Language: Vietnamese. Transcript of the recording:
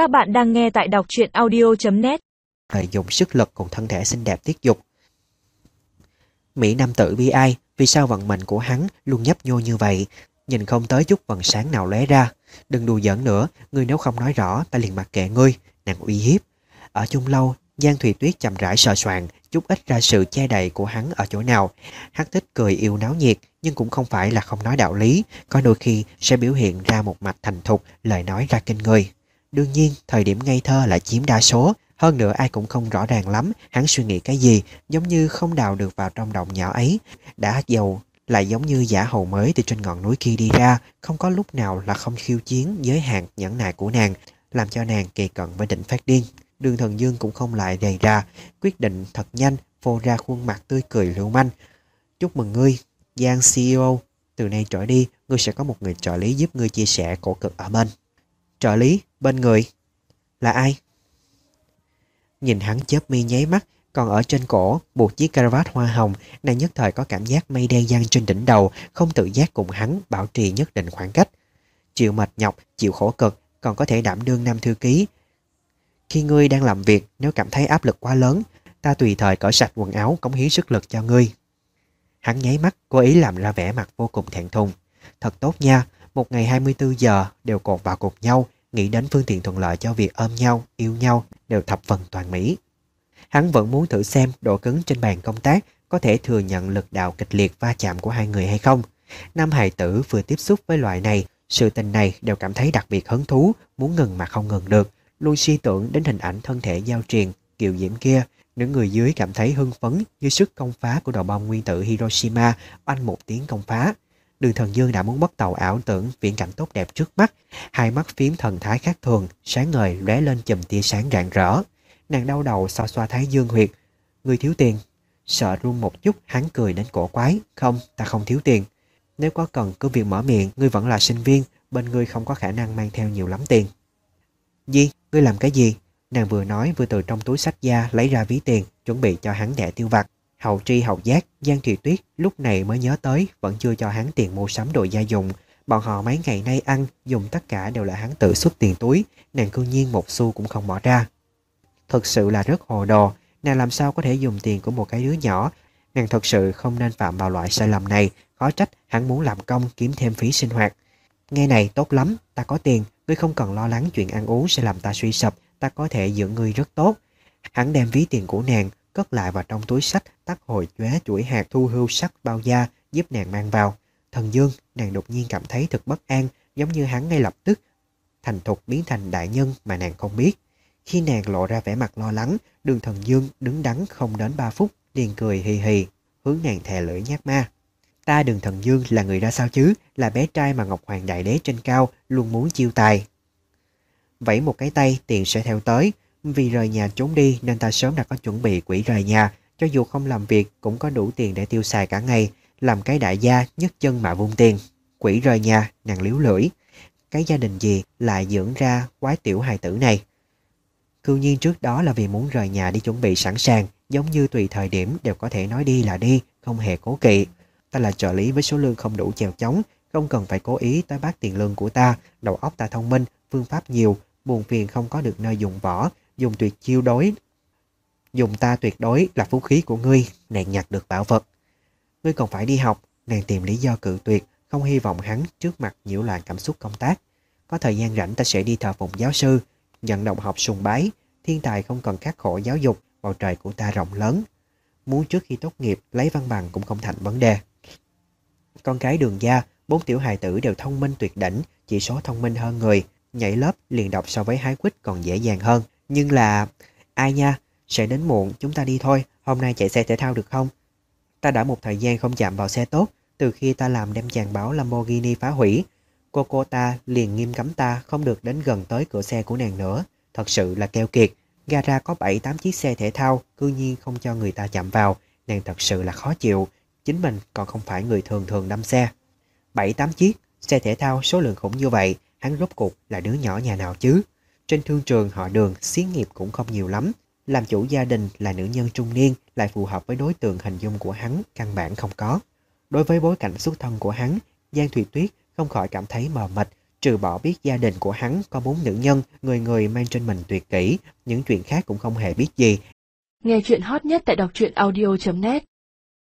Các bạn đang nghe tại đọc truyện audio.net lợi dụng sức lực cùng thân thể xinh đẹp tiết dục. Mỹ Nam tử bi ai, vì sao vận mệnh của hắn luôn nhấp nhô như vậy, nhìn không tới chút vần sáng nào lóe ra. Đừng đùa giỡn nữa, ngươi nếu không nói rõ, ta liền mặc kệ ngươi, nàng uy hiếp. Ở chung lâu, Giang Thùy Tuyết chậm rãi sờ soạn, chút ít ra sự che đậy của hắn ở chỗ nào. Hắn thích cười yêu náo nhiệt, nhưng cũng không phải là không nói đạo lý, có đôi khi sẽ biểu hiện ra một mạch thành thục, lời nói ra kinh người. Đương nhiên, thời điểm ngây thơ lại chiếm đa số, hơn nữa ai cũng không rõ ràng lắm hắn suy nghĩ cái gì, giống như không đào được vào trong động nhỏ ấy. Đã giàu lại giống như giả hầu mới từ trên ngọn núi kia đi ra, không có lúc nào là không khiêu chiến giới hạn nhẫn nại của nàng, làm cho nàng kỳ cận với đỉnh phát điên. Đường thần dương cũng không lại đầy ra, quyết định thật nhanh, phô ra khuôn mặt tươi cười lưu manh. Chúc mừng ngươi, Giang CEO, từ nay trở đi, ngươi sẽ có một người trợ lý giúp ngươi chia sẻ cổ cực ở bên. Trợ lý, bên người, là ai? Nhìn hắn chớp mi nháy mắt, còn ở trên cổ buộc chiếc caravat hoa hồng, nàng nhất thời có cảm giác mây đen giăng trên đỉnh đầu, không tự giác cùng hắn bảo trì nhất định khoảng cách. Chịu mệt nhọc, chịu khổ cực, còn có thể đảm đương nam thư ký. Khi ngươi đang làm việc, nếu cảm thấy áp lực quá lớn, ta tùy thời cởi sạch quần áo cống hiến sức lực cho ngươi. Hắn nháy mắt, cố ý làm ra vẻ mặt vô cùng thẹn thùng. Thật tốt nha, một ngày 24 giờ đều cột vào cột nhau, nghĩ đến phương tiện thuận lợi cho việc ôm nhau, yêu nhau đều thập phần toàn mỹ. Hắn vẫn muốn thử xem độ cứng trên bàn công tác có thể thừa nhận lực đạo kịch liệt va chạm của hai người hay không. Nam hài tử vừa tiếp xúc với loại này, sự tình này đều cảm thấy đặc biệt hứng thú, muốn ngừng mà không ngừng được. Luôn suy tưởng đến hình ảnh thân thể giao truyền, kiều diễm kia. Những người dưới cảm thấy hưng phấn như sức công phá của đầu bom nguyên tử Hiroshima oanh một tiếng công phá. Đường thần dương đã muốn bắt tàu ảo tưởng viễn cảnh tốt đẹp trước mắt. Hai mắt phím thần thái khác thường, sáng ngời lóe lên chùm tia sáng rạng rỡ. Nàng đau đầu xoa xoa thái dương huyệt. Người thiếu tiền. Sợ run một chút, hắn cười đến cổ quái. Không, ta không thiếu tiền. Nếu có cần cứ việc mở miệng, ngươi vẫn là sinh viên, bên ngươi không có khả năng mang theo nhiều lắm tiền. gì ngươi làm cái gì? Nàng vừa nói vừa từ trong túi sách da lấy ra ví tiền, chuẩn bị cho hắn đẻ tiêu vặt. Hậu tri hậu giác, Giang Thị Tuyết lúc này mới nhớ tới vẫn chưa cho hắn tiền mua sắm đồ gia dụng. Bọn họ mấy ngày nay ăn, dùng tất cả đều là hắn tự xuất tiền túi, nàng cư nhiên một xu cũng không bỏ ra. Thật sự là rất hồ đồ, nàng làm sao có thể dùng tiền của một cái đứa nhỏ. Nàng thật sự không nên phạm vào loại sai lầm này, khó trách hắn muốn làm công kiếm thêm phí sinh hoạt. Nghe này tốt lắm, ta có tiền, ngươi không cần lo lắng chuyện ăn uống sẽ làm ta suy sụp, ta có thể dưỡng ngươi rất tốt. Hắn đem ví tiền của nàng cất lại vào trong túi sách, tắt hồi chóe chuỗi hạt thu hưu sắc bao da giúp nàng mang vào. Thần Dương, nàng đột nhiên cảm thấy thật bất an, giống như hắn ngay lập tức thành thục biến thành đại nhân mà nàng không biết. Khi nàng lộ ra vẻ mặt lo lắng, đường thần Dương đứng đắn không đến 3 phút, liền cười hì hì, hướng nàng thè lưỡi nhát ma. Ta đường thần Dương là người ra sao chứ, là bé trai mà Ngọc Hoàng Đại Đế trên cao luôn muốn chiêu tài. Vẫy một cái tay, tiền sẽ theo tới, vì rời nhà trốn đi nên ta sớm đã có chuẩn bị quỹ rời nhà, cho dù không làm việc cũng có đủ tiền để tiêu xài cả ngày, làm cái đại gia nhất chân mà vung tiền. Quỹ rời nhà, nàng liếu lưỡi. Cái gia đình gì lại dưỡng ra quái tiểu hài tử này? Cư nhiên trước đó là vì muốn rời nhà đi chuẩn bị sẵn sàng, giống như tùy thời điểm đều có thể nói đi là đi, không hề cố kỵ. Ta là trợ lý với số lương không đủ chèo chống, không cần phải cố ý tới bác tiền lương của ta, đầu óc ta thông minh, phương pháp nhiều, buồn phiền không có được nơi dùng võ, dùng tuyệt chiêu đối. Dùng ta tuyệt đối là vũ khí của ngươi, nàng nhặt được bảo vật. Ngươi còn phải đi học, nàng tìm lý do cự tuyệt, không hy vọng hắn trước mặt nhiễu loạn cảm xúc công tác. Có thời gian rảnh ta sẽ đi thờ phụng giáo sư, nhận động học sùng bái, thiên tài không cần khắc khổ giáo dục, bầu trời của ta rộng lớn. Muốn trước khi tốt nghiệp lấy văn bằng cũng không thành vấn đề. Con cái đường gia, bốn tiểu hài tử đều thông minh tuyệt đỉnh, chỉ số thông minh hơn người, nhảy lớp liền đọc so với hái quýt còn dễ dàng hơn. Nhưng là... Ai nha, sẽ đến muộn, chúng ta đi thôi, hôm nay chạy xe thể thao được không? Ta đã một thời gian không chạm vào xe tốt, từ khi ta làm đem chàng báo Lamborghini phá hủy. Cô cô ta liền nghiêm cấm ta không được đến gần tới cửa xe của nàng nữa. Thật sự là keo kiệt. Gara có 7-8 chiếc xe thể thao, cư nhiên không cho người ta chạm vào. Nàng thật sự là khó chịu. Chính mình còn không phải người thường thường đâm xe. 7-8 chiếc, xe thể thao số lượng khủng như vậy, hắn rốt cuộc là đứa nhỏ nhà nào chứ? Trên thương trường họ đường, xí nghiệp cũng không nhiều lắm. Làm chủ gia đình là nữ nhân trung niên lại phù hợp với đối tượng hình dung của hắn căn bản không có. Đối với bối cảnh xuất thân của hắn, Giang Thùy Tuyết không khỏi cảm thấy mờ mịt, Trừ bỏ biết gia đình của hắn có bốn nữ nhân, người người mang trên mình tuyệt kỹ, những chuyện khác cũng không hề biết gì. Nghe chuyện hot nhất tại đọc truyện audio.net